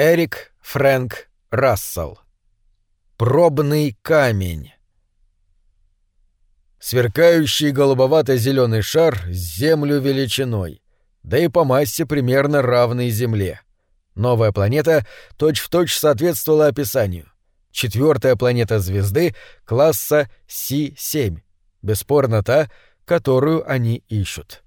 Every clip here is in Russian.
Эрик Фрэнк Рассел. Пробный камень. Сверкающий голубовато-зеленый шар с землю величиной, да и по массе примерно равный Земле. Новая планета точь-в-точь точь соответствовала описанию. Четвертая планета звезды класса Си-7. Бесспорно та, которую они ищут.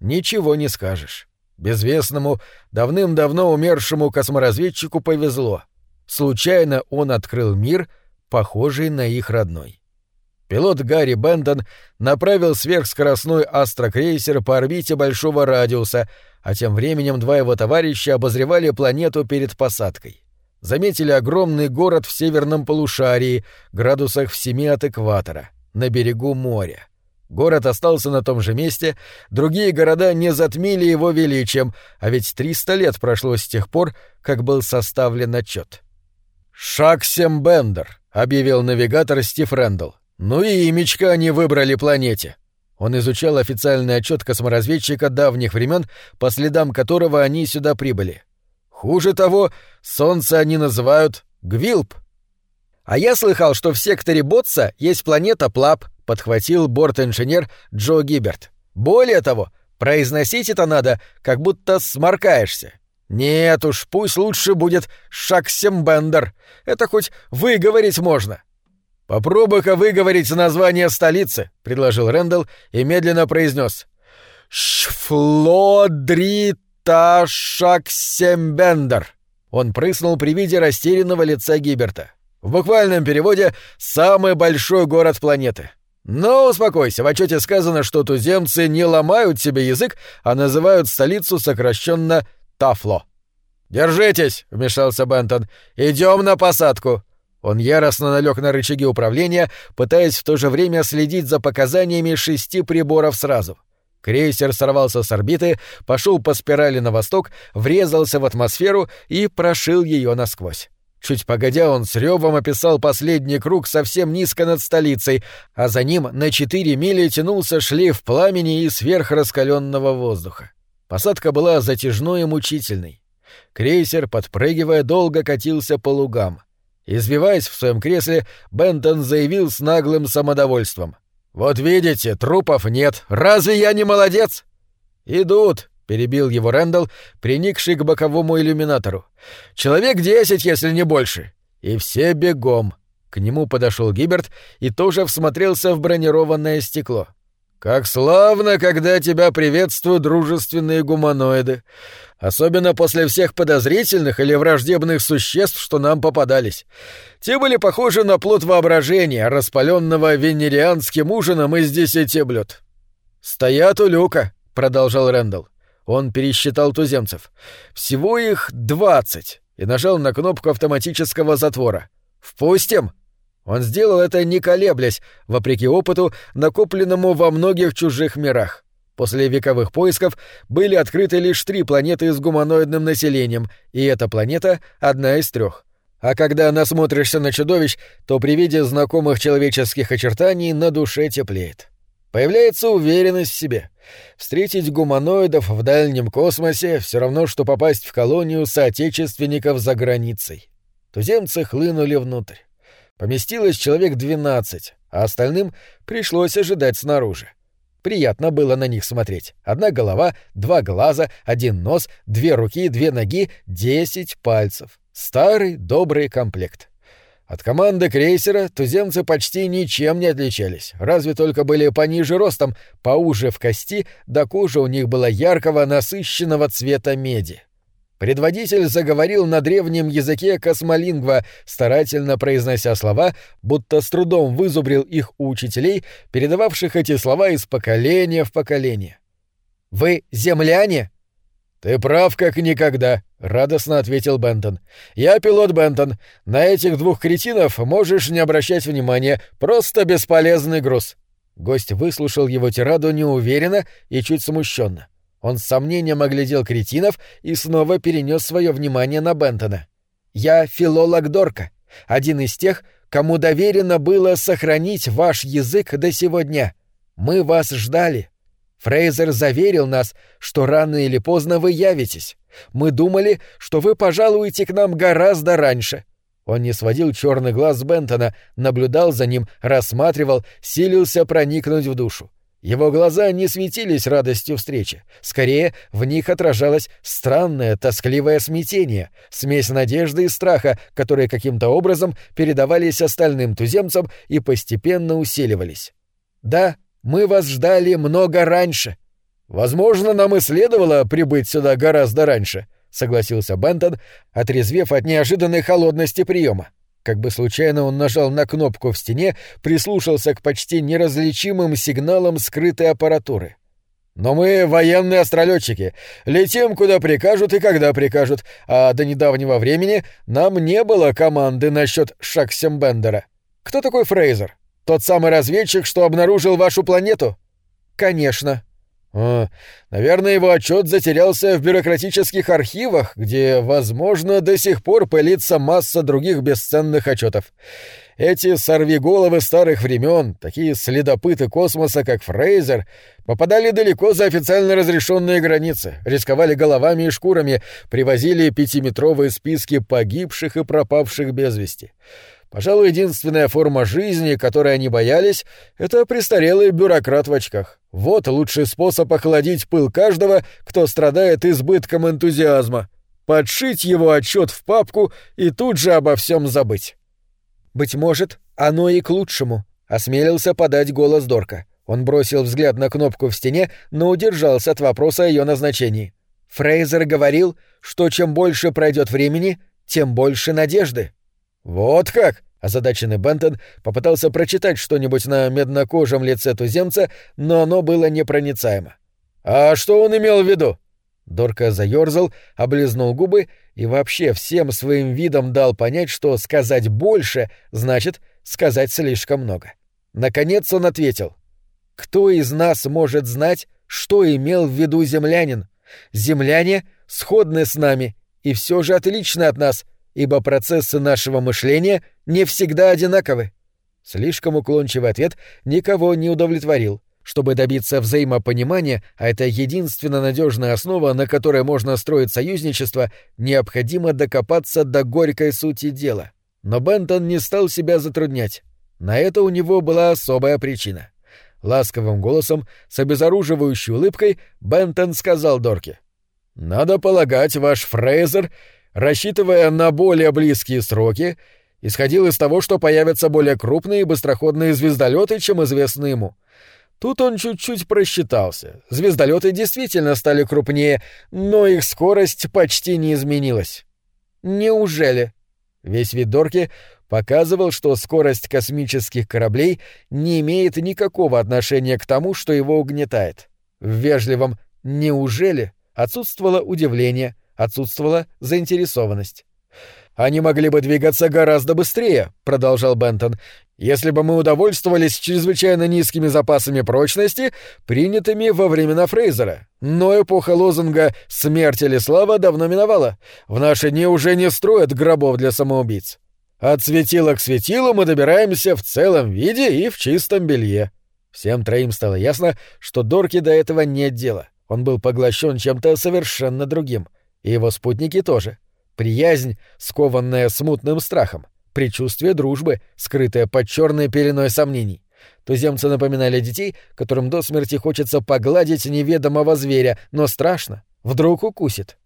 Ничего не скажешь. Безвестному, давным-давно умершему косморазведчику повезло. Случайно он открыл мир, похожий на их родной. Пилот Гарри Бендон направил сверхскоростной астрокрейсер по орбите большого радиуса, а тем временем два его товарища обозревали планету перед посадкой. Заметили огромный город в северном полушарии, градусах в семи от экватора, на берегу моря. Город остался на том же месте, другие города не затмили его величием, а ведь 300 лет прошло с тех пор, как был составлен отчет. «Шаксем Бендер», — объявил навигатор Стив Рэндалл. «Ну и имечко они выбрали планете». Он изучал официальный отчет косморазведчика давних времен, по следам которого они сюда прибыли. Хуже того, Солнце они называют Гвилп. «А я слыхал, что в секторе Ботса есть планета Плап», — подхватил борт-инженер Джо Гиберт. «Более того, произносить это надо, как будто сморкаешься. Нет уж, пусть лучше будет Шаксембендер. Это хоть выговорить можно». «Попробуй-ка выговорить название столицы», — предложил Рэндалл и медленно произнес. «Шфлодрита Шаксембендер». Он прыснул при виде растерянного лица Гиберта. В буквальном переводе «самый большой город планеты». Но успокойся, в отчете сказано, что туземцы не ломают себе язык, а называют столицу сокращенно Тафло. «Держитесь!» — вмешался Бентон. «Идем на посадку!» Он яростно налег на рычаги управления, пытаясь в то же время следить за показаниями шести приборов сразу. Крейсер сорвался с орбиты, пошел по спирали на восток, врезался в атмосферу и прошил ее насквозь. Чуть погодя, он с ревом описал последний круг совсем низко над столицей, а за ним на четыре мили тянулся шлейф пламени и сверхраскаленного воздуха. Посадка была затяжной и мучительной. Крейсер, подпрыгивая, долго катился по лугам. Избиваясь в своем кресле, Бентон заявил с наглым самодовольством. «Вот видите, трупов нет. Разве я не молодец?» «Идут», — перебил его Рэндалл, приникший к боковому иллюминатору. «Человек десять, если не больше. И все бегом». К нему подошел Гиберт и тоже всмотрелся в бронированное стекло. «Как славно, когда тебя приветствуют дружественные гуманоиды. Особенно после всех подозрительных или враждебных существ, что нам попадались. Те были похожи на плод воображения, распаленного венерианским ужином из десяти блюд». «Стоят у люка», — продолжал Рэндалл. Он пересчитал туземцев. Всего их двадцать и нажал на кнопку автоматического затвора. «Впустим!» Он сделал это не колеблясь, вопреки опыту, накопленному во многих чужих мирах. После вековых поисков были открыты лишь три планеты с гуманоидным населением, и эта планета — одна из трех. А когда насмотришься на чудовищ, то при виде знакомых человеческих очертаний на душе теплеет. Появляется уверенность в себе. Встретить гуманоидов в дальнем космосе все равно, что попасть в колонию соотечественников за границей. Туземцы хлынули внутрь. Поместилось человек двенадцать, а остальным пришлось ожидать снаружи. Приятно было на них смотреть. Одна голова, два глаза, один нос, две руки, две ноги, десять пальцев. Старый добрый комплект. От команды крейсера туземцы почти ничем не отличались, разве только были пониже ростом, поуже в кости, да кожа у них была яркого, насыщенного цвета меди. Предводитель заговорил на древнем языке космолингва, старательно произнося слова, будто с трудом вызубрил их у учителей, передававших эти слова из поколения в поколение. «Вы земляне?» «Ты прав, как никогда», — радостно ответил Бентон. «Я пилот Бентон. На этих двух кретинов можешь не обращать внимания. Просто бесполезный груз». Гость выслушал его тираду неуверенно и чуть смущенно. Он с сомнением оглядел кретинов и снова перенес свое внимание на Бентона. «Я филолог Дорка, один из тех, кому доверено было сохранить ваш язык до сегодня. Мы вас ждали». Фрейзер заверил нас, что рано или поздно вы явитесь. Мы думали, что вы пожалуете к нам гораздо раньше. Он не сводил черный глаз Бентона, наблюдал за ним, рассматривал, силился проникнуть в душу. Его глаза не светились радостью встречи. Скорее, в них отражалось странное, тоскливое смятение, смесь надежды и страха, которые каким-то образом передавались остальным туземцам и постепенно усиливались. «Да, мы вас ждали много раньше». «Возможно, нам и следовало прибыть сюда гораздо раньше», — согласился Бентон, отрезвев от неожиданной холодности приема. Как бы случайно он нажал на кнопку в стене, прислушался к почти неразличимым сигналам скрытой аппаратуры. «Но мы военные астролетчики, летим куда прикажут и когда прикажут, а до недавнего времени нам не было команды насчет Шаксембендера. Кто такой Фрейзер? Тот самый разведчик, что обнаружил вашу планету?» «Конечно», о, наверное, его отчет затерялся в бюрократических архивах, где, возможно, до сих пор пылится масса других бесценных отчетов. Эти сорвиголовы старых времен, такие следопыты космоса, как Фрейзер, попадали далеко за официально разрешенные границы, рисковали головами и шкурами, привозили пятиметровые списки погибших и пропавших без вести. Пожалуй, единственная форма жизни, которой они боялись, это престарелый бюрократ в очках. Вот лучший способ охладить пыл каждого, кто страдает избытком энтузиазма. Подшить его отчет в папку и тут же обо всем забыть. «Быть может, оно и к лучшему», — осмелился подать голос Дорка. Он бросил взгляд на кнопку в стене, но удержался от вопроса о ее назначении. Фрейзер говорил, что чем больше пройдет времени, тем больше надежды. «Вот как!» — озадаченный Бентон попытался прочитать что-нибудь на меднокожем лице туземца, но оно было непроницаемо. «А что он имел в виду?» Дорка заёрзал, облизнул губы и вообще всем своим видом дал понять, что сказать больше значит сказать слишком много. Наконец он ответил. «Кто из нас может знать, что имел в виду землянин? Земляне сходны с нами и все же отличны от нас, ибо процессы нашего мышления не всегда одинаковы. Слишком уклончивый ответ никого не удовлетворил. Чтобы добиться взаимопонимания, а это единственно надежная основа, на которой можно строить союзничество, необходимо докопаться до горькой сути дела. Но Бентон не стал себя затруднять. На это у него была особая причина. Ласковым голосом, с обезоруживающей улыбкой, Бентон сказал Дорке. «Надо полагать, ваш Фрейзер рассчитывая на более близкие сроки, исходил из того, что появятся более крупные и быстроходные звездолеты, чем известно ему. Тут он чуть-чуть просчитался. Звездолеты действительно стали крупнее, но их скорость почти не изменилась. Неужели? Весь вид Дорки показывал, что скорость космических кораблей не имеет никакого отношения к тому, что его угнетает. В вежливом «неужели» отсутствовало удивление — отсутствовала заинтересованность. «Они могли бы двигаться гораздо быстрее», — продолжал Бентон, «если бы мы удовольствовались чрезвычайно низкими запасами прочности, принятыми во времена Фрейзера. Но эпоха лозунга «Смерть или слава» давно миновала. В наши дни уже не строят гробов для самоубийц. От светила к светилу мы добираемся в целом виде и в чистом белье». Всем троим стало ясно, что Дорки до этого нет дела. Он был поглощен чем-то совершенно другим — и его спутники тоже. Приязнь, скованная смутным страхом. Предчувствие дружбы, скрытое под черной пеленой сомнений. Туземцы напоминали детей, которым до смерти хочется погладить неведомого зверя, но страшно. Вдруг укусит.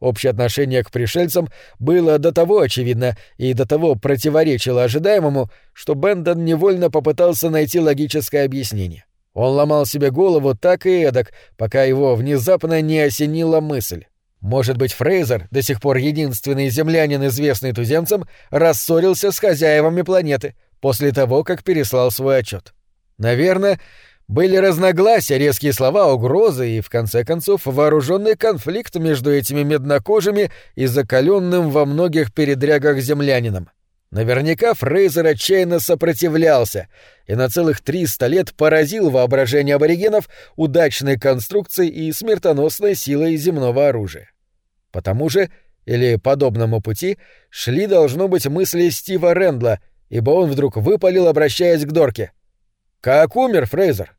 Общее отношение к пришельцам было до того очевидно и до того противоречило ожидаемому, что Бендон невольно попытался найти логическое объяснение. Он ломал себе голову так и эдак, пока его внезапно не осенила мысль. Может быть, Фрейзер, до сих пор единственный землянин, известный туземцам, рассорился с хозяевами планеты после того, как переслал свой отчет. Наверное, были разногласия, резкие слова, угрозы и, в конце концов, вооруженный конфликт между этими меднокожими и закаленным во многих передрягах землянином. Наверняка Фрейзер отчаянно сопротивлялся и на целых 300 лет поразил воображение аборигенов удачной конструкцией и смертоносной силой земного оружия. По тому же, или подобному пути, шли, должно быть, мысли Стива Рэндла, ибо он вдруг выпалил, обращаясь к Дорке. «Как умер Фрейзер?»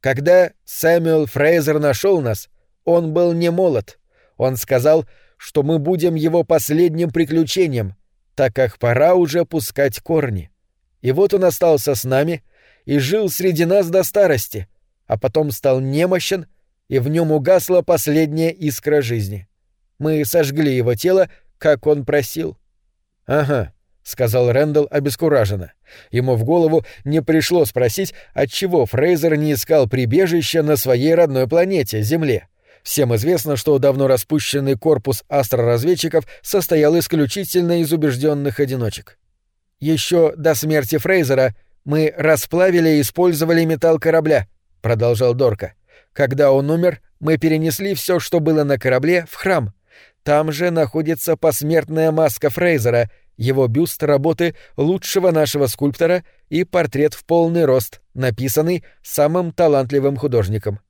Когда Сэмюэл Фрейзер нашел нас, он был не молод. Он сказал, что мы будем его последним приключением, так как пора уже пускать корни. И вот он остался с нами и жил среди нас до старости, а потом стал немощен, и в нем угасла последняя искра жизни. Мы сожгли его тело, как он просил. — Ага, — сказал Рэндалл обескураженно. Ему в голову не пришло спросить, отчего Фрейзер не искал прибежища на своей родной планете, Земле. Всем известно, что давно распущенный корпус астроразведчиков состоял исключительно из убежденных одиночек. Еще до смерти Фрейзера мы расплавили и использовали металл корабля, продолжал Дорка. Когда он умер, мы перенесли все, что было на корабле, в храм. Там же находится посмертная маска Фрейзера — его бюст работы лучшего нашего скульптора и портрет в полный рост, написанный самым талантливым художником.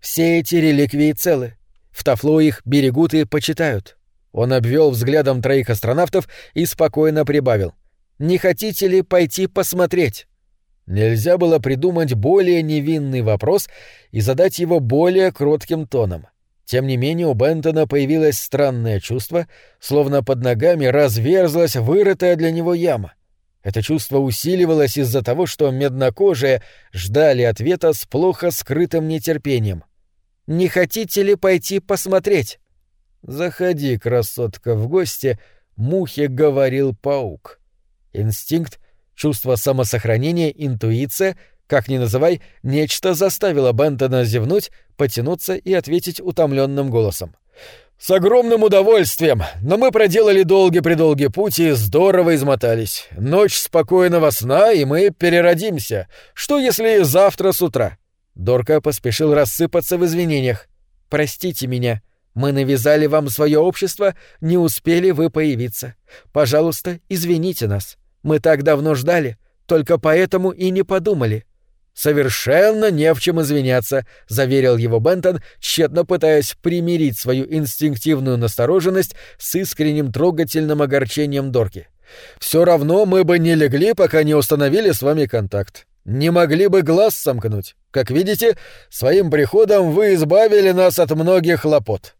Все эти реликвии целы. В Тафло их берегут и почитают. Он обвел взглядом троих астронавтов и спокойно прибавил. «Не хотите ли пойти посмотреть?» Нельзя было придумать более невинный вопрос и задать его более кротким тоном. Тем не менее у Бентона появилось странное чувство, словно под ногами разверзлась вырытая для него яма. Это чувство усиливалось из-за того, что меднокожие ждали ответа с плохо скрытым нетерпением. «Не хотите ли пойти посмотреть?» «Заходи, красотка, в гости», — мухе говорил паук. Инстинкт, чувство самосохранения, интуиция — как ни называй, нечто заставило Бентона зевнуть, потянуться и ответить утомленным голосом. «С огромным удовольствием, но мы проделали долгий-предолгий путь и здорово измотались. Ночь спокойного сна, и мы переродимся. Что, если завтра с утра?» Дорка поспешил рассыпаться в извинениях. «Простите меня. Мы навязали вам свое общество, не успели вы появиться. Пожалуйста, извините нас. Мы так давно ждали, только поэтому и не подумали. «Совершенно не в чем извиняться», — заверил его Бентон, тщетно пытаясь примирить свою инстинктивную настороженность с искренним трогательным огорчением Дорки. «Все равно мы бы не легли, пока не установили с вами контакт. Не могли бы глаз сомкнуть. Как видите, своим приходом вы избавили нас от многих хлопот».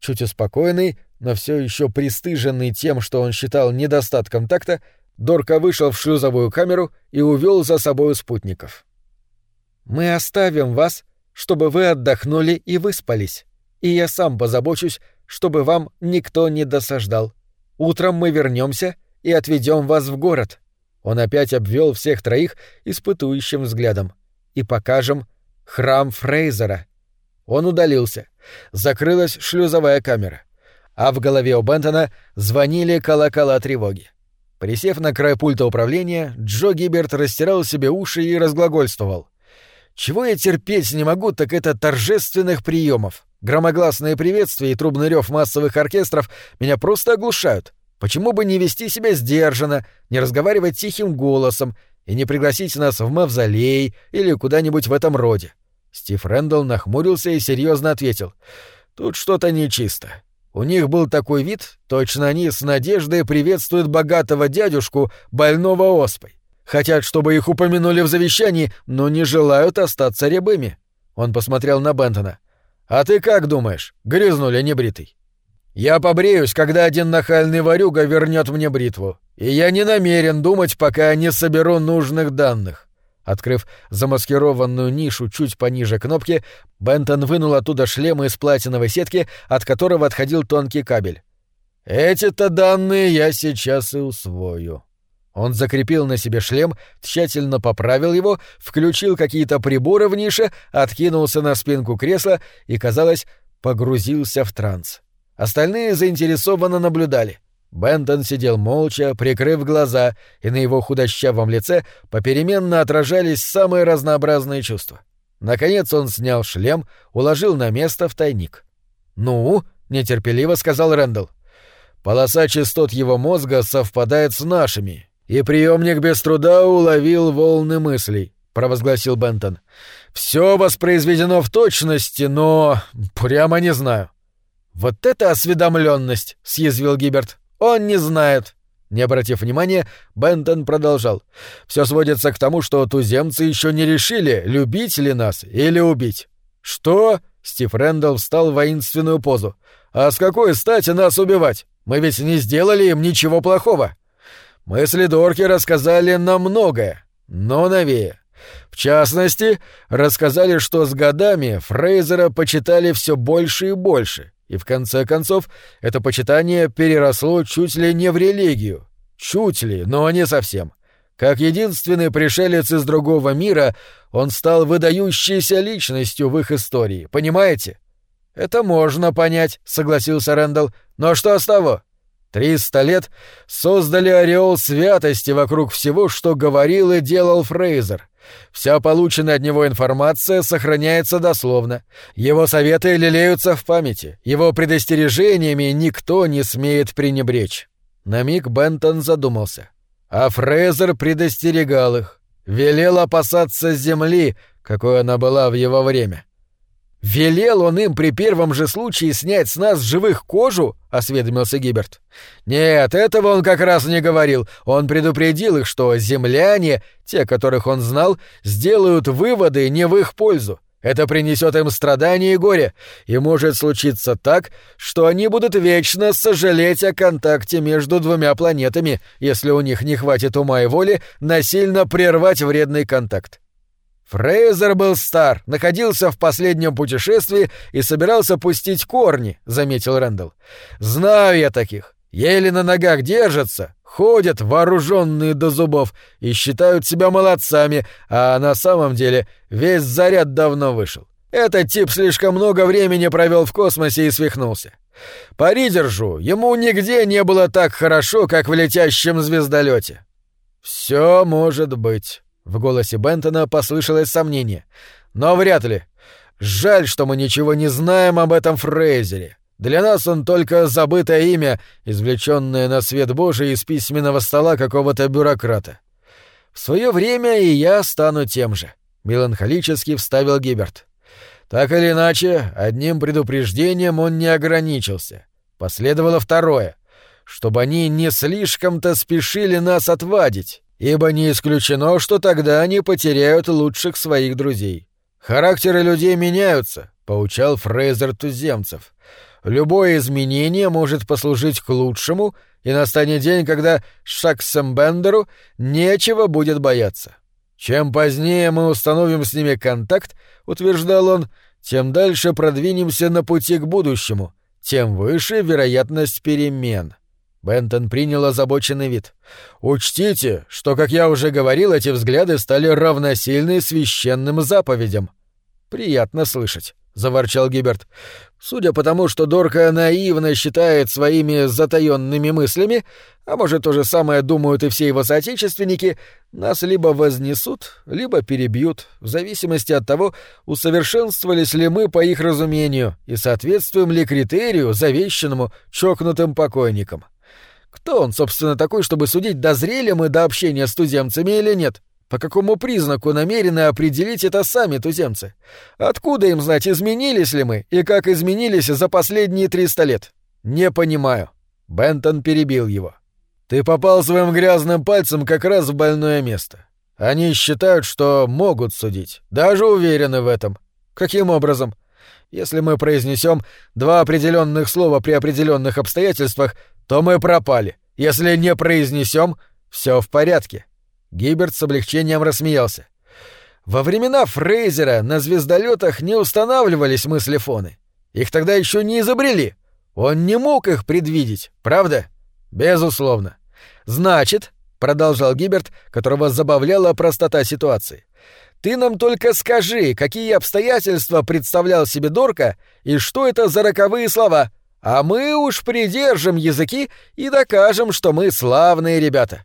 Чуть успокоенный, но все еще пристыженный тем, что он считал недостатком такта, Дорка вышел в шлюзовую камеру и увел за собой спутников. Мы оставим вас, чтобы вы отдохнули и выспались, и я сам позабочусь, чтобы вам никто не досаждал. Утром мы вернемся и отведем вас в город. Он опять обвел всех троих испытующим взглядом. И покажем храм Фрейзера. Он удалился. Закрылась шлюзовая камера. А в голове у Бентона звонили колокола тревоги. Присев на край пульта управления, Джо Гиберт растирал себе уши и разглагольствовал. Чего я терпеть не могу, так это торжественных приемов. Громогласные приветствия и трубный рев массовых оркестров меня просто оглушают. Почему бы не вести себя сдержанно, не разговаривать тихим голосом и не пригласить нас в мавзолей или куда-нибудь в этом роде? Стив Рэндалл нахмурился и серьезно ответил. Тут что-то нечисто. У них был такой вид, точно они с надеждой приветствуют богатого дядюшку, больного оспой. Хотят, чтобы их упомянули в завещании, но не желают остаться рябыми. Он посмотрел на Бентона. А ты как думаешь, грязнули небритый? Я побреюсь, когда один нахальный ворюга вернет мне бритву. И я не намерен думать, пока не соберу нужных данных. Открыв замаскированную нишу чуть пониже кнопки, Бентон вынул оттуда шлем из платиновой сетки, от которого отходил тонкий кабель. «Эти-то данные я сейчас и усвою». Он закрепил на себе шлем, тщательно поправил его, включил какие-то приборы в нише, откинулся на спинку кресла и, казалось, погрузился в транс. Остальные заинтересованно наблюдали. Бентон сидел молча, прикрыв глаза, и на его худощавом лице попеременно отражались самые разнообразные чувства. Наконец он снял шлем, уложил на место в тайник. «Ну?» — нетерпеливо сказал Рэндалл. «Полоса частот его мозга совпадает с нашими, и приемник без труда уловил волны мыслей, провозгласил Бентон. Все воспроизведено в точности, но прямо не знаю. Вот это осведомленность, съязвил Гиберт. Он не знает. Не обратив внимания, Бентон продолжал. Все сводится к тому, что туземцы еще не решили, любить ли нас или убить. Что? Стив Рэндалл встал в воинственную позу. А с какой стати нас убивать? Мы ведь не сделали им ничего плохого. Мысли Дорки рассказали нам многое, но новее. В частности, рассказали, что с годами Фрейзера почитали все больше и больше, и в конце концов это почитание переросло чуть ли не в религию. Чуть ли, но не совсем. Как единственный пришелец из другого мира, он стал выдающейся личностью в их истории, понимаете? Это можно понять, согласился Рэндалл. Но что с того? Триста лет создали ореол святости вокруг всего, что говорил и делал Фрейзер. Вся полученная от него информация сохраняется дословно. Его советы лелеются в памяти. Его предостережениями никто не смеет пренебречь. На миг Бентон задумался. А Фрейзер предостерегал их. Велел опасаться земли, какой она была в его время. «Велел он им при первом же случае снять с нас живых кожу?» — осведомился Гиберт. «Нет, этого он как раз не говорил. Он предупредил их, что земляне, те, которых он знал, сделают выводы не в их пользу. Это принесет им страдания и горе, и может случиться так, что они будут вечно сожалеть о контакте между двумя планетами, если у них не хватит ума и воли насильно прервать вредный контакт. Фрейзер был стар, находился в последнем путешествии и собирался пустить корни, заметил Рэндалл. Знаю я таких. Еле на ногах держатся, ходят вооруженные до зубов и считают себя молодцами, а на самом деле весь заряд давно вышел. Этот тип слишком много времени провел в космосе и свихнулся. Пари держу, ему нигде не было так хорошо, как в летящем звездолете. Все может быть. В голосе Бентона послышалось сомнение. «Но вряд ли. Жаль, что мы ничего не знаем об этом Фрейзере. Для нас он только забытое имя, извлеченное на свет Божий из письменного стола какого-то бюрократа. В свое время и я стану тем же», — меланхолически вставил Гиберт. Так или иначе, одним предупреждением он не ограничился. Последовало второе — чтобы они не слишком-то спешили нас отвадить ибо не исключено, что тогда они потеряют лучших своих друзей. Характеры людей меняются, поучал Фрейзер туземцев. Любое изменение может послужить к лучшему, и настанет день, когда Шаксембендеру нечего будет бояться. Чем позднее мы установим с ними контакт, утверждал он, тем дальше продвинемся на пути к будущему, тем выше вероятность перемен. Бентон принял озабоченный вид. «Учтите, что, как я уже говорил, эти взгляды стали равносильны священным заповедям». «Приятно слышать», — заворчал Гиберт. «Судя по тому, что Дорка наивно считает своими затаёнными мыслями, а может, то же самое думают и все его соотечественники, нас либо вознесут, либо перебьют, в зависимости от того, усовершенствовались ли мы по их разумению и соответствуем ли критерию, завещанному чокнутым покойникам». Кто он, собственно, такой, чтобы судить, дозрели мы до общения с туземцами или нет? По какому признаку намерены определить это сами туземцы? Откуда им знать, изменились ли мы и как изменились за последние триста лет? Не понимаю. Бентон перебил его. Ты попал своим грязным пальцем как раз в больное место. Они считают, что могут судить, даже уверены в этом. Каким образом? Если мы произнесем два определенных слова при определенных обстоятельствах, то мы пропали. Если не произнесем, все в порядке. Гиберт с облегчением рассмеялся. Во времена Фрейзера на звездолетах не устанавливались мыслефоны. Их тогда еще не изобрели. Он не мог их предвидеть, правда? Безусловно. Значит, продолжал Гиберт, которого забавляла простота ситуации. Ты нам только скажи, какие обстоятельства представлял себе Дорка и что это за роковые слова, а мы уж придержим языки и докажем, что мы славные ребята.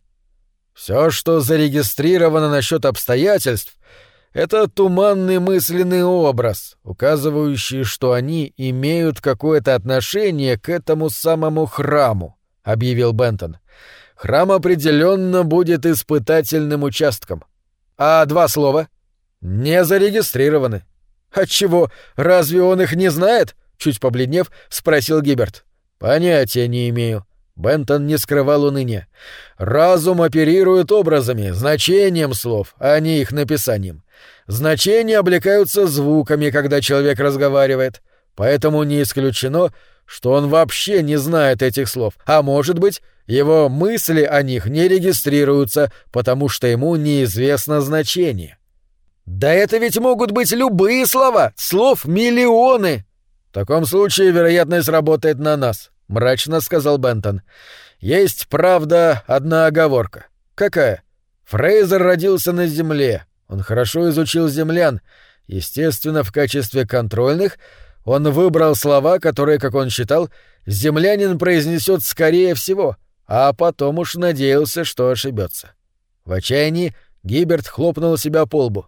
Все, что зарегистрировано насчет обстоятельств, это туманный мысленный образ, указывающий, что они имеют какое-то отношение к этому самому храму, объявил Бентон. Храм определенно будет испытательным участком. А два слова? Не зарегистрированы. Отчего? Разве он их не знает? Чуть побледнев, спросил Гиберт. Понятия не имею, Бентон не скрывал уныния. «Разум оперирует образами, значением слов, а не их написанием. Значения облекаются звуками, когда человек разговаривает, поэтому не исключено, что он вообще не знает этих слов, а может быть, его мысли о них не регистрируются, потому что ему неизвестно значение. Да это ведь могут быть любые слова, слов миллионы. В таком случае вероятность работает на нас, мрачно сказал Бентон. Есть, правда, одна оговорка. Какая? Фрейзер родился на Земле. Он хорошо изучил землян. Естественно, в качестве контрольных он выбрал слова, которые, как он считал, землянин произнесет скорее всего, а потом уж надеялся, что ошибется. В отчаянии Гиберт хлопнул себя по лбу.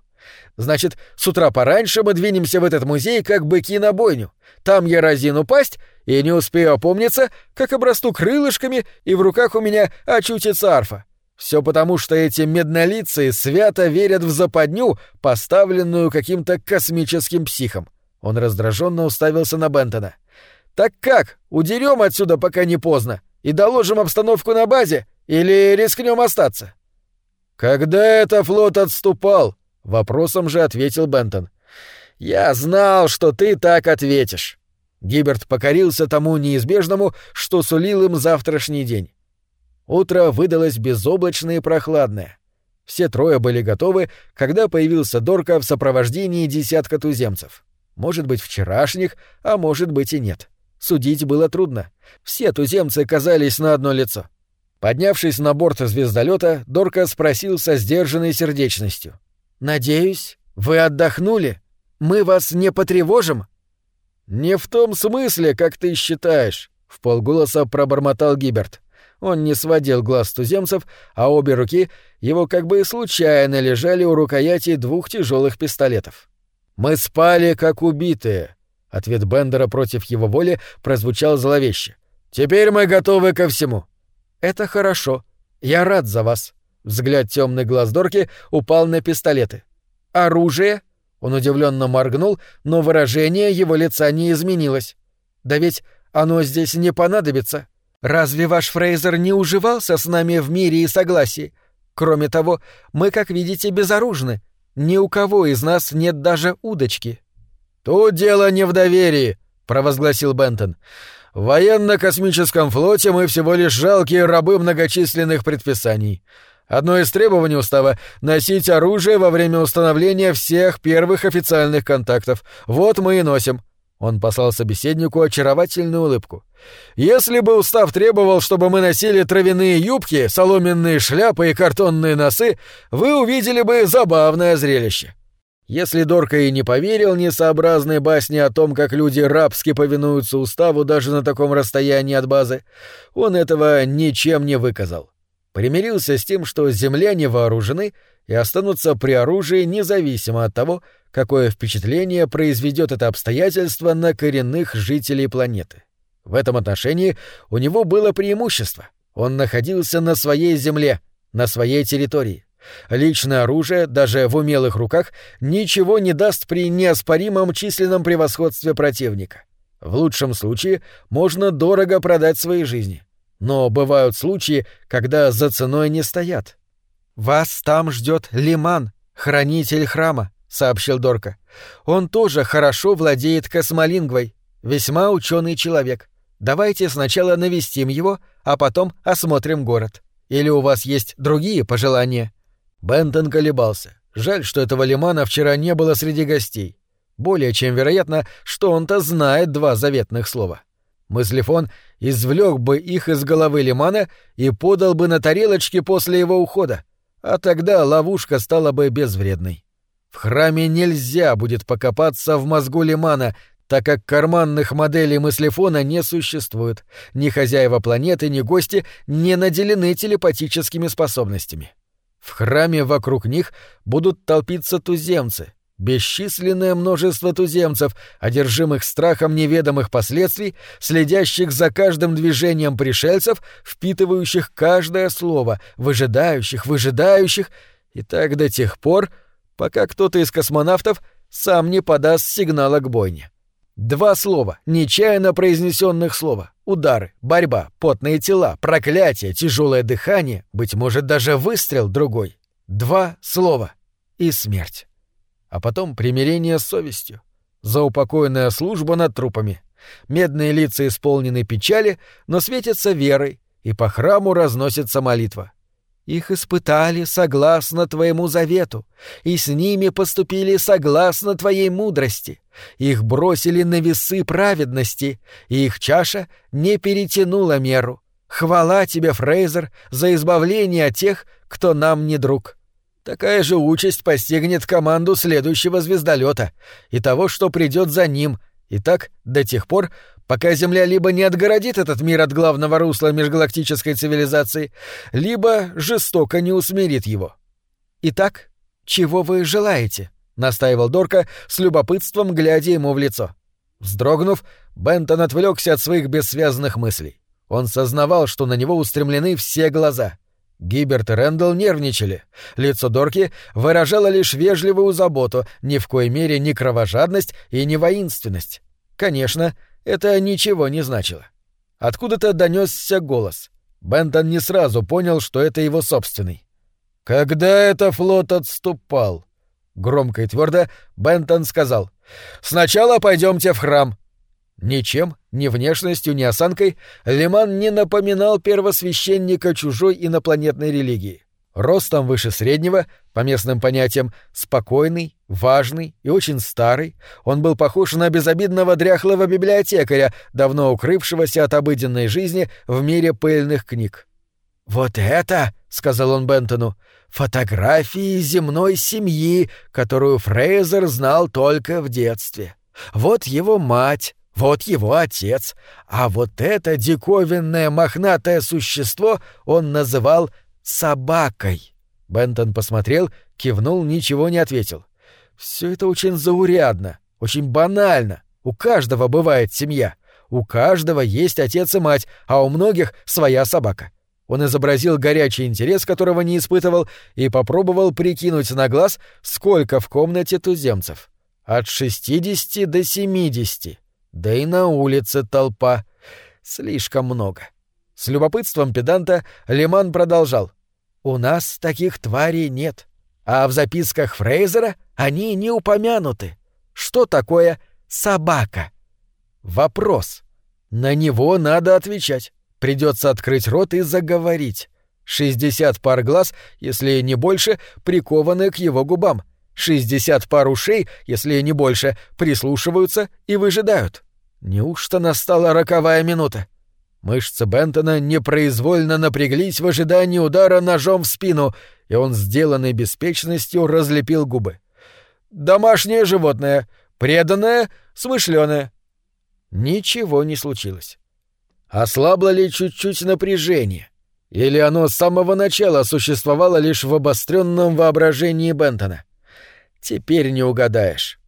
Значит, с утра пораньше мы двинемся в этот музей, как быки на бойню. Там я разину пасть и не успею опомниться, как обрасту крылышками, и в руках у меня очутится арфа. Все потому, что эти меднолицые свято верят в западню, поставленную каким-то космическим психом. Он раздраженно уставился на Бентона. «Так как? Удерем отсюда, пока не поздно, и доложим обстановку на базе, или рискнем остаться?» «Когда это флот отступал?» Вопросом же ответил Бентон. «Я знал, что ты так ответишь». Гиберт покорился тому неизбежному, что сулил им завтрашний день. Утро выдалось безоблачное и прохладное. Все трое были готовы, когда появился Дорка в сопровождении десятка туземцев. Может быть, вчерашних, а может быть и нет. Судить было трудно. Все туземцы казались на одно лицо. Поднявшись на борт звездолета, Дорка спросил со сдержанной сердечностью. «Надеюсь, вы отдохнули? Мы вас не потревожим?» «Не в том смысле, как ты считаешь», — в полголоса пробормотал Гиберт. Он не сводил глаз туземцев, а обе руки его как бы случайно лежали у рукояти двух тяжелых пистолетов. «Мы спали, как убитые», — ответ Бендера против его воли прозвучал зловеще. «Теперь мы готовы ко всему». «Это хорошо. Я рад за вас», Взгляд темный глаз Дорки упал на пистолеты. «Оружие?» Он удивленно моргнул, но выражение его лица не изменилось. «Да ведь оно здесь не понадобится. Разве ваш Фрейзер не уживался с нами в мире и согласии? Кроме того, мы, как видите, безоружны. Ни у кого из нас нет даже удочки». «Тут дело не в доверии», — провозгласил Бентон. «В военно-космическом флоте мы всего лишь жалкие рабы многочисленных предписаний. Одно из требований устава — носить оружие во время установления всех первых официальных контактов. Вот мы и носим». Он послал собеседнику очаровательную улыбку. «Если бы устав требовал, чтобы мы носили травяные юбки, соломенные шляпы и картонные носы, вы увидели бы забавное зрелище». Если Дорка и не поверил несообразной басне о том, как люди рабски повинуются уставу даже на таком расстоянии от базы, он этого ничем не выказал примирился с тем, что земляне вооружены и останутся при оружии независимо от того, какое впечатление произведет это обстоятельство на коренных жителей планеты. В этом отношении у него было преимущество. Он находился на своей земле, на своей территории. Личное оружие, даже в умелых руках, ничего не даст при неоспоримом численном превосходстве противника. В лучшем случае можно дорого продать свои жизни. Но бывают случаи, когда за ценой не стоят. «Вас там ждет Лиман, хранитель храма», — сообщил Дорка. «Он тоже хорошо владеет космолингвой, весьма ученый человек. Давайте сначала навестим его, а потом осмотрим город. Или у вас есть другие пожелания?» Бентон колебался. Жаль, что этого Лимана вчера не было среди гостей. Более чем вероятно, что он-то знает два заветных слова. Мыслефон извлек бы их из головы Лимана и подал бы на тарелочке после его ухода, а тогда ловушка стала бы безвредной. В храме нельзя будет покопаться в мозгу Лимана, так как карманных моделей мыслефона не существует, ни хозяева планеты, ни гости не наделены телепатическими способностями. В храме вокруг них будут толпиться туземцы, Бесчисленное множество туземцев, одержимых страхом неведомых последствий, следящих за каждым движением пришельцев, впитывающих каждое слово, выжидающих, выжидающих, и так до тех пор, пока кто-то из космонавтов сам не подаст сигнала к бойне. Два слова, нечаянно произнесенных слова. Удары, борьба, потные тела, проклятие, тяжелое дыхание, быть может, даже выстрел другой. Два слова. И смерть. А потом примирение с совестью. Заупокойная служба над трупами. Медные лица исполнены печали, но светятся верой, и по храму разносится молитва. Их испытали согласно твоему завету, и с ними поступили согласно твоей мудрости. Их бросили на весы праведности, и их чаша не перетянула меру. Хвала тебе, Фрейзер, за избавление от тех, кто нам не друг. Такая же участь постигнет команду следующего звездолета и того, что придет за ним, и так до тех пор, пока Земля либо не отгородит этот мир от главного русла межгалактической цивилизации, либо жестоко не усмирит его. Итак, чего вы желаете? настаивал Дорка с любопытством, глядя ему в лицо. Вздрогнув, Бентон отвлекся от своих бессвязных мыслей. Он сознавал, что на него устремлены все глаза. Гиберт и Рэндалл нервничали. Лицо Дорки выражало лишь вежливую заботу, ни в коей мере не кровожадность и не воинственность. Конечно, это ничего не значило. Откуда-то донесся голос. Бентон не сразу понял, что это его собственный. «Когда это флот отступал?» Громко и твердо Бентон сказал. «Сначала пойдемте в храм». Ничем, ни внешностью, ни осанкой Лиман не напоминал первосвященника чужой инопланетной религии. Ростом выше среднего, по местным понятиям, спокойный, важный и очень старый, он был похож на безобидного дряхлого библиотекаря, давно укрывшегося от обыденной жизни в мире пыльных книг. «Вот это, — сказал он Бентону, — фотографии земной семьи, которую Фрейзер знал только в детстве. Вот его мать, вот его отец, а вот это диковинное мохнатое существо он называл собакой. Бентон посмотрел, кивнул, ничего не ответил. Все это очень заурядно, очень банально. У каждого бывает семья. У каждого есть отец и мать, а у многих своя собака. Он изобразил горячий интерес, которого не испытывал, и попробовал прикинуть на глаз, сколько в комнате туземцев. От шестидесяти до семидесяти. Да и на улице толпа. Слишком много. С любопытством педанта Лиман продолжал. У нас таких тварей нет. А в записках Фрейзера они не упомянуты. Что такое собака? Вопрос. На него надо отвечать. Придется открыть рот и заговорить. Шестьдесят пар глаз, если не больше, прикованы к его губам. Шестьдесят пар ушей, если не больше, прислушиваются и выжидают. Неужто настала роковая минута? Мышцы Бентона непроизвольно напряглись в ожидании удара ножом в спину, и он, сделанной беспечностью, разлепил губы. «Домашнее животное. Преданное, смышленое». Ничего не случилось. Ослабло ли чуть-чуть напряжение? Или оно с самого начала существовало лишь в обостренном воображении Бентона? Теперь не угадаешь.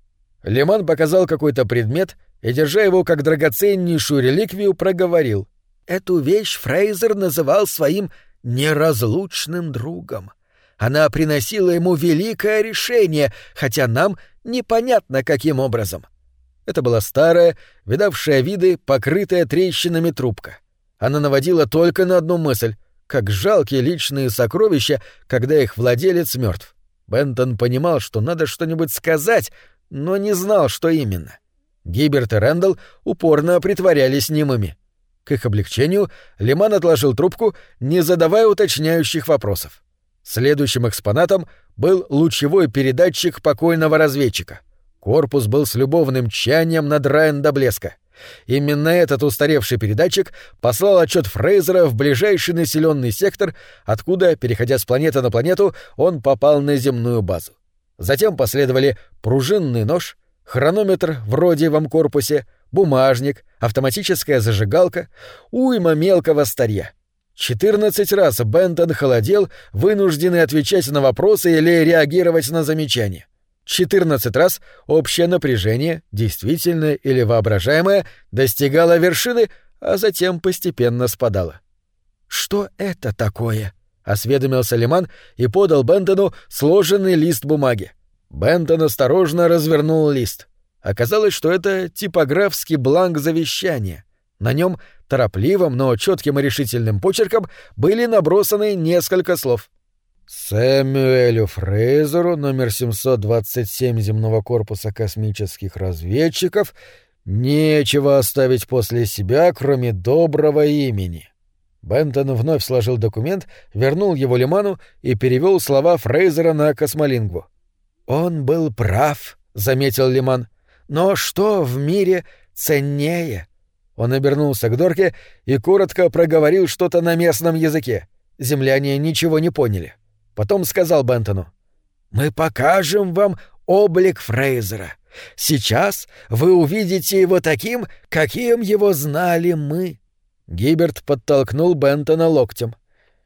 Лиман показал какой-то предмет и, держа его как драгоценнейшую реликвию, проговорил. Эту вещь Фрейзер называл своим неразлучным другом. Она приносила ему великое решение, хотя нам непонятно каким образом. Это была старая, видавшая виды, покрытая трещинами трубка. Она наводила только на одну мысль — как жалкие личные сокровища, когда их владелец мертв. Бентон понимал, что надо что-нибудь сказать, но не знал, что именно. Гиберт и Рэндалл упорно притворялись немыми. К их облегчению Лиман отложил трубку, не задавая уточняющих вопросов. Следующим экспонатом был лучевой передатчик покойного разведчика. Корпус был с любовным тчанием надраен до блеска. Именно этот устаревший передатчик послал отчет Фрейзера в ближайший населенный сектор, откуда, переходя с планеты на планету, он попал на земную базу. Затем последовали пружинный нож, хронометр в родиевом корпусе, бумажник, автоматическая зажигалка, уйма мелкого старья. Четырнадцать раз Бентон холодел, вынужденный отвечать на вопросы или реагировать на замечания. Четырнадцать раз общее напряжение, действительное или воображаемое, достигало вершины, а затем постепенно спадало. «Что это такое?» — осведомился Лиман и подал Бентону сложенный лист бумаги. Бентон осторожно развернул лист — Оказалось, что это типографский бланк завещания. На нем торопливым, но четким и решительным почерком были набросаны несколько слов. Сэмюэлю Фрейзеру, номер 727 земного корпуса космических разведчиков, нечего оставить после себя, кроме доброго имени. Бентон вновь сложил документ, вернул его Лиману и перевел слова Фрейзера на космолингву. «Он был прав», — заметил Лиман. «Но что в мире ценнее?» Он обернулся к Дорке и коротко проговорил что-то на местном языке. Земляне ничего не поняли. Потом сказал Бентону. «Мы покажем вам облик Фрейзера. Сейчас вы увидите его таким, каким его знали мы». Гиберт подтолкнул Бентона локтем.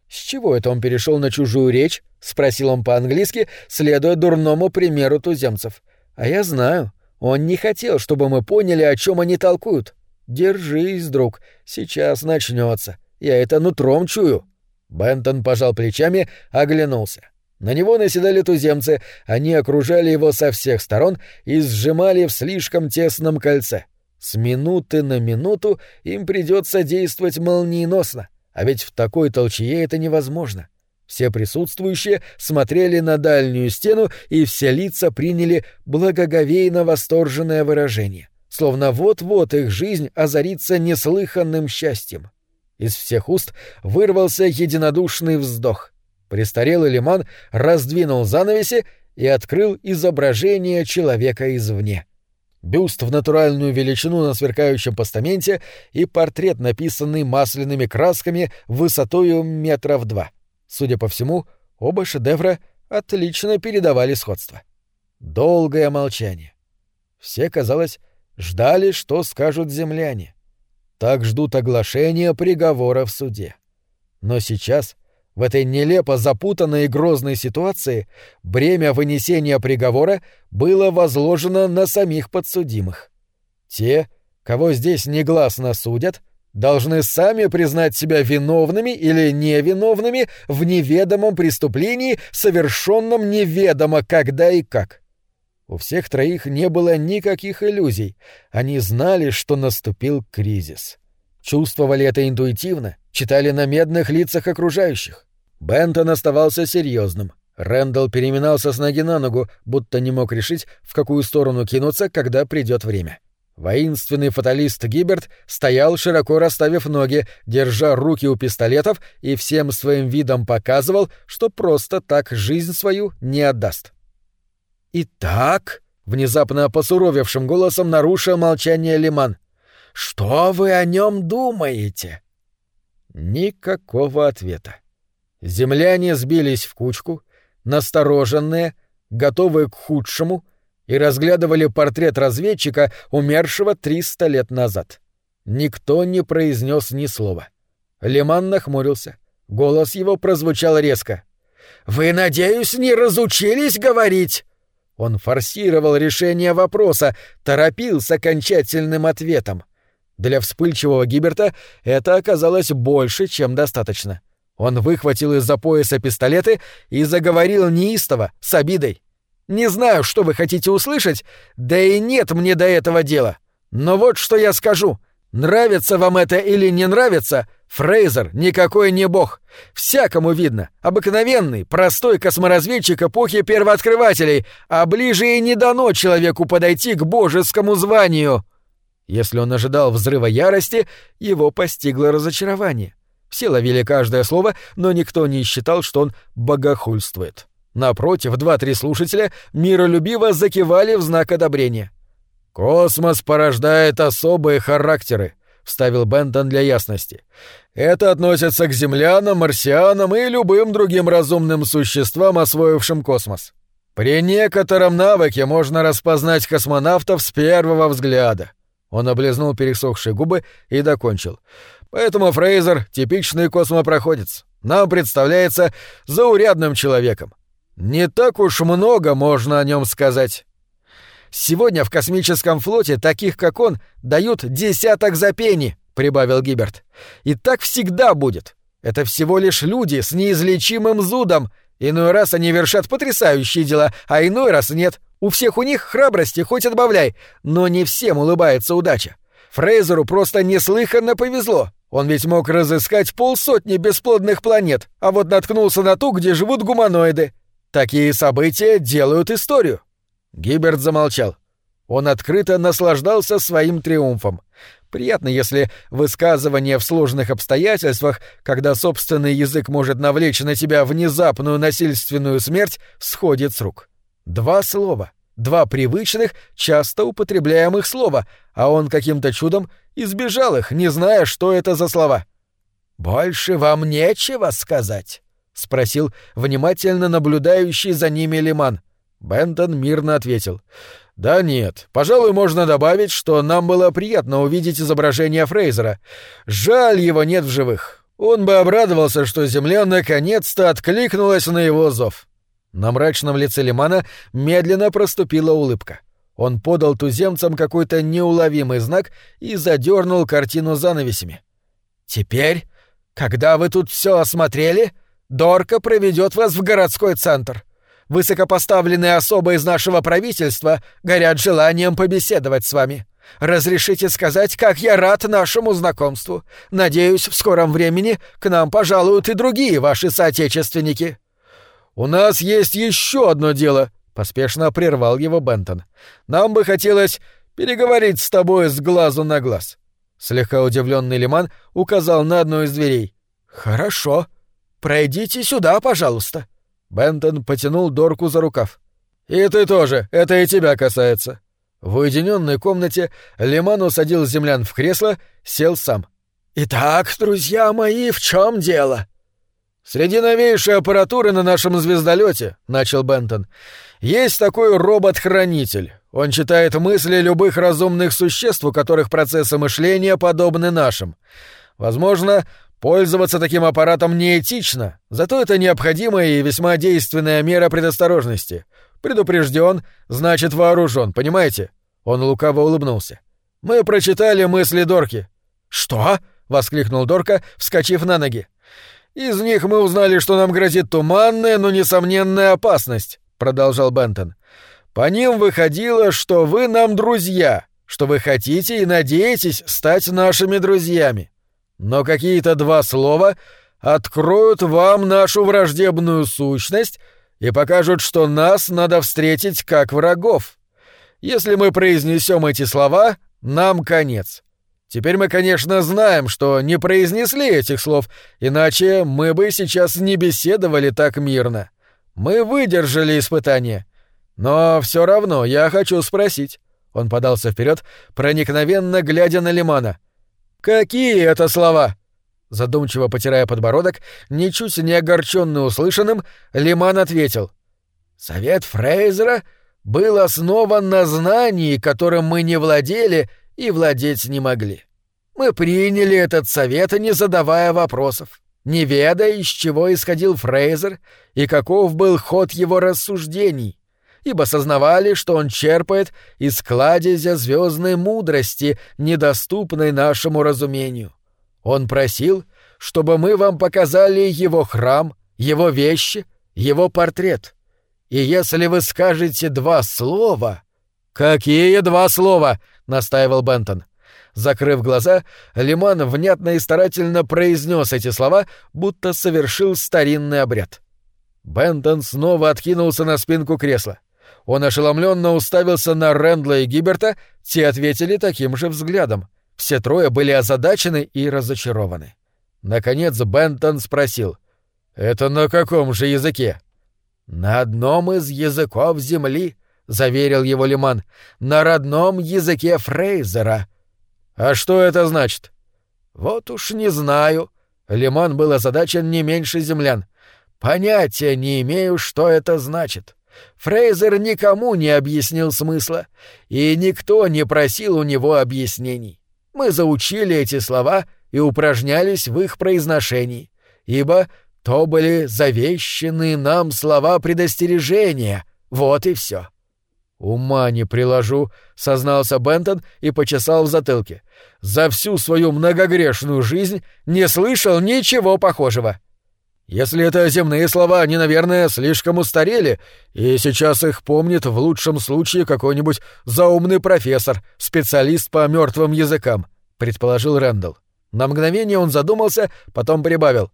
«С чего это он перешел на чужую речь?» — спросил он по-английски, следуя дурному примеру туземцев. «А я знаю. Он не хотел, чтобы мы поняли, о чем они толкуют. Держись, друг, сейчас начнется. Я это нутром чую». Бентон пожал плечами, оглянулся. На него наседали туземцы, они окружали его со всех сторон и сжимали в слишком тесном кольце. С минуты на минуту им придется действовать молниеносно, а ведь в такой толчее это невозможно. Все присутствующие смотрели на дальнюю стену, и все лица приняли благоговейно восторженное выражение, словно вот-вот их жизнь озарится неслыханным счастьем. Из всех уст вырвался единодушный вздох. Престарелый лиман раздвинул занавеси и открыл изображение человека извне. Бюст в натуральную величину на сверкающем постаменте и портрет, написанный масляными красками высотою метров два. Судя по всему, оба шедевра отлично передавали сходство. Долгое молчание. Все, казалось, ждали, что скажут земляне. Так ждут оглашения приговора в суде. Но сейчас, в этой нелепо запутанной и грозной ситуации, бремя вынесения приговора было возложено на самих подсудимых. Те, кого здесь негласно судят, должны сами признать себя виновными или невиновными в неведомом преступлении, совершенном неведомо когда и как. У всех троих не было никаких иллюзий. Они знали, что наступил кризис. Чувствовали это интуитивно, читали на медных лицах окружающих. Бентон оставался серьезным. Рэндалл переминался с ноги на ногу, будто не мог решить, в какую сторону кинуться, когда придет время. Воинственный фаталист Гиберт стоял, широко расставив ноги, держа руки у пистолетов и всем своим видом показывал, что просто так жизнь свою не отдаст. «Итак», — внезапно посуровевшим голосом нарушил молчание Лиман, — «что вы о нем думаете?» Никакого ответа. Земляне сбились в кучку, настороженные, готовые к худшему, и разглядывали портрет разведчика, умершего триста лет назад. Никто не произнес ни слова. Лиман нахмурился. Голос его прозвучал резко. «Вы, надеюсь, не разучились говорить?» Он форсировал решение вопроса, торопил с окончательным ответом. Для вспыльчивого Гиберта это оказалось больше, чем достаточно. Он выхватил из-за пояса пистолеты и заговорил неистово, с обидой. «Не знаю, что вы хотите услышать, да и нет мне до этого дела. Но вот что я скажу. Нравится вам это или не нравится, Фрейзер никакой не бог. Всякому видно. Обыкновенный, простой косморазведчик эпохи первооткрывателей, а ближе и не дано человеку подойти к божескому званию. Если он ожидал взрыва ярости, его постигло разочарование. Все ловили каждое слово, но никто не считал, что он богохульствует. Напротив, два-три слушателя миролюбиво закивали в знак одобрения. «Космос порождает особые характеры», — вставил Бентон для ясности. Это относится к землянам, марсианам и любым другим разумным существам, освоившим космос. При некотором навыке можно распознать космонавтов с первого взгляда. Он облизнул пересохшие губы и докончил. Поэтому Фрейзер — типичный космопроходец. Нам представляется заурядным человеком. Не так уж много можно о нем сказать. Сегодня в космическом флоте таких, как он, дают десяток за пени, — прибавил Гиберт. «И так всегда будет. Это всего лишь люди с неизлечимым зудом. Иной раз они вершат потрясающие дела, а иной раз нет. У всех у них храбрости хоть отбавляй, но не всем улыбается удача. Фрейзеру просто неслыханно повезло. Он ведь мог разыскать полсотни бесплодных планет, а вот наткнулся на ту, где живут гуманоиды. Такие события делают историю. Гиберт замолчал. Он открыто наслаждался своим триумфом. Приятно, если высказывание в сложных обстоятельствах, когда собственный язык может навлечь на тебя внезапную насильственную смерть, сходит с рук. Два слова, два привычных, часто употребляемых слова, а он каким-то чудом избежал их, не зная, что это за слова. «Больше вам нечего сказать?» — спросил внимательно наблюдающий за ними Лиман. Бентон мирно ответил. «Да нет. Пожалуй, можно добавить, что нам было приятно увидеть изображение Фрейзера. Жаль, его нет в живых. Он бы обрадовался, что Земля наконец-то откликнулась на его зов». На мрачном лице Лимана медленно проступила улыбка. Он подал туземцам какой-то неуловимый знак и задернул картину занавесями. «Теперь, когда вы тут все осмотрели, Дорка проведет вас в городской центр. Высокопоставленные особы из нашего правительства горят желанием побеседовать с вами. Разрешите сказать, как я рад нашему знакомству. Надеюсь, в скором времени к нам пожалуют и другие ваши соотечественники». «У нас есть еще одно дело», — поспешно прервал его Бентон. «Нам бы хотелось переговорить с тобой с глазу на глаз». Слегка удивленный Лиман указал на одну из дверей. «Хорошо. Пройдите сюда, пожалуйста». Бентон потянул Дорку за рукав. «И ты тоже, это и тебя касается». В уединенной комнате Лиман усадил землян в кресло, сел сам. «Итак, друзья мои, в чем дело?» «Среди новейшей аппаратуры на нашем звездолете, начал Бентон, — «есть такой робот-хранитель. Он читает мысли любых разумных существ, у которых процессы мышления подобны нашим. Возможно, Пользоваться таким аппаратом неэтично, зато это необходимая и весьма действенная мера предосторожности. Предупрежден, значит вооружен, понимаете? Он лукаво улыбнулся. Мы прочитали мысли Дорки. Что? воскликнул Дорка, вскочив на ноги. Из них мы узнали, что нам грозит туманная, но несомненная опасность, продолжал Бентон. По ним выходило, что вы нам друзья, что вы хотите и надеетесь стать нашими друзьями но какие-то два слова откроют вам нашу враждебную сущность и покажут, что нас надо встретить как врагов. Если мы произнесем эти слова, нам конец. Теперь мы, конечно, знаем, что не произнесли этих слов, иначе мы бы сейчас не беседовали так мирно. Мы выдержали испытание. Но все равно я хочу спросить. Он подался вперед, проникновенно глядя на Лимана — «Какие это слова?» Задумчиво потирая подбородок, ничуть не огорченный услышанным, Лиман ответил. «Совет Фрейзера был основан на знании, которым мы не владели и владеть не могли. Мы приняли этот совет, не задавая вопросов, не ведая, из чего исходил Фрейзер и каков был ход его рассуждений ибо сознавали, что он черпает из кладезя звездной мудрости, недоступной нашему разумению. Он просил, чтобы мы вам показали его храм, его вещи, его портрет. И если вы скажете два слова... «Какие два слова?» — настаивал Бентон. Закрыв глаза, Лиман внятно и старательно произнес эти слова, будто совершил старинный обряд. Бентон снова откинулся на спинку кресла. Он ошеломленно уставился на Рэндла и Гиберта, те ответили таким же взглядом. Все трое были озадачены и разочарованы. Наконец Бентон спросил. «Это на каком же языке?» «На одном из языков Земли», — заверил его Лиман. «На родном языке Фрейзера». «А что это значит?» «Вот уж не знаю». Лиман был озадачен не меньше землян. «Понятия не имею, что это значит». Фрейзер никому не объяснил смысла, и никто не просил у него объяснений. Мы заучили эти слова и упражнялись в их произношении, ибо то были завещанные нам слова предостережения, вот и все. «Ума не приложу», — сознался Бентон и почесал в затылке. «За всю свою многогрешную жизнь не слышал ничего похожего». Если это земные слова, они, наверное, слишком устарели, и сейчас их помнит в лучшем случае какой-нибудь заумный профессор, специалист по мертвым языкам, предположил Рэндалл. На мгновение он задумался, потом прибавил.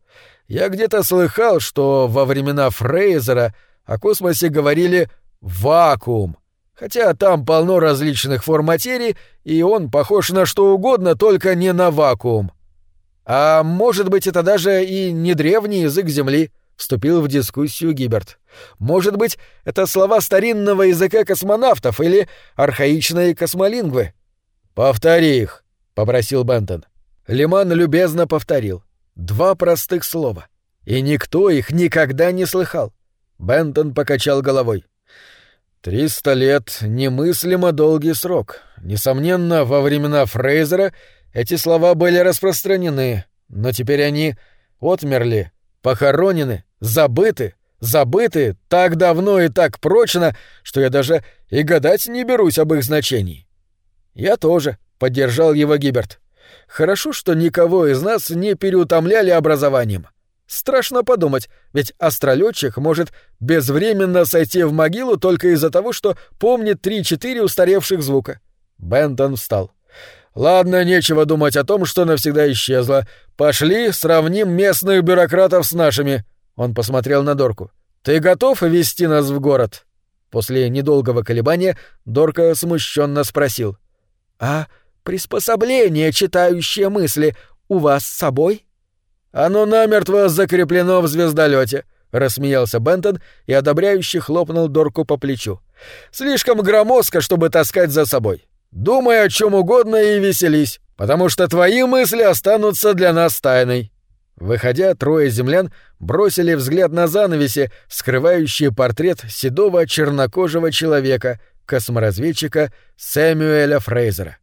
«Я где-то слыхал, что во времена Фрейзера о космосе говорили «вакуум», хотя там полно различных форм материи, и он похож на что угодно, только не на вакуум. А может быть, это даже и не древний язык Земли, вступил в дискуссию Гиберт. Может быть, это слова старинного языка космонавтов или архаичные космолингвы. Повтори их, попросил Бентон. Лиман любезно повторил. Два простых слова. И никто их никогда не слыхал. Бентон покачал головой. «Триста лет — немыслимо долгий срок. Несомненно, во времена Фрейзера эти слова были распространены, но теперь они отмерли, похоронены, забыты, забыты так давно и так прочно, что я даже и гадать не берусь об их значении». «Я тоже», — поддержал его Гиберт. Хорошо, что никого из нас не переутомляли образованием. Страшно подумать, ведь астролетчик может безвременно сойти в могилу только из-за того, что помнит три-четыре устаревших звука. Бентон встал. Ладно, нечего думать о том, что навсегда исчезло. Пошли, сравним местных бюрократов с нашими. Он посмотрел на Дорку. Ты готов вести нас в город? После недолгого колебания Дорка смущенно спросил. А приспособление, читающее мысли, у вас с собой?» «Оно намертво закреплено в звездолете», — рассмеялся Бентон и одобряюще хлопнул Дорку по плечу. «Слишком громоздко, чтобы таскать за собой. Думай о чем угодно и веселись, потому что твои мысли останутся для нас тайной». Выходя, трое землян бросили взгляд на занавеси, скрывающие портрет седого чернокожего человека, косморазведчика Сэмюэля Фрейзера.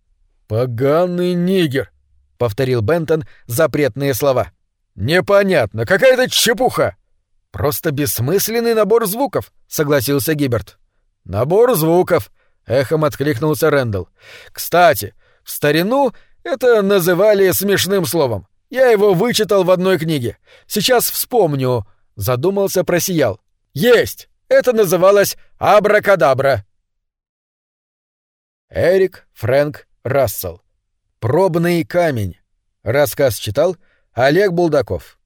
«Поганый нигер», — повторил Бентон запретные слова. «Непонятно, какая-то чепуха!» «Просто бессмысленный набор звуков», — согласился Гиберт. «Набор звуков», — эхом откликнулся Рэндалл. «Кстати, в старину это называли смешным словом. Я его вычитал в одной книге. Сейчас вспомню». Задумался, просиял. «Есть! Это называлось абракадабра». Эрик, Фрэнк Рассел. Пробный камень. Рассказ читал Олег Булдаков.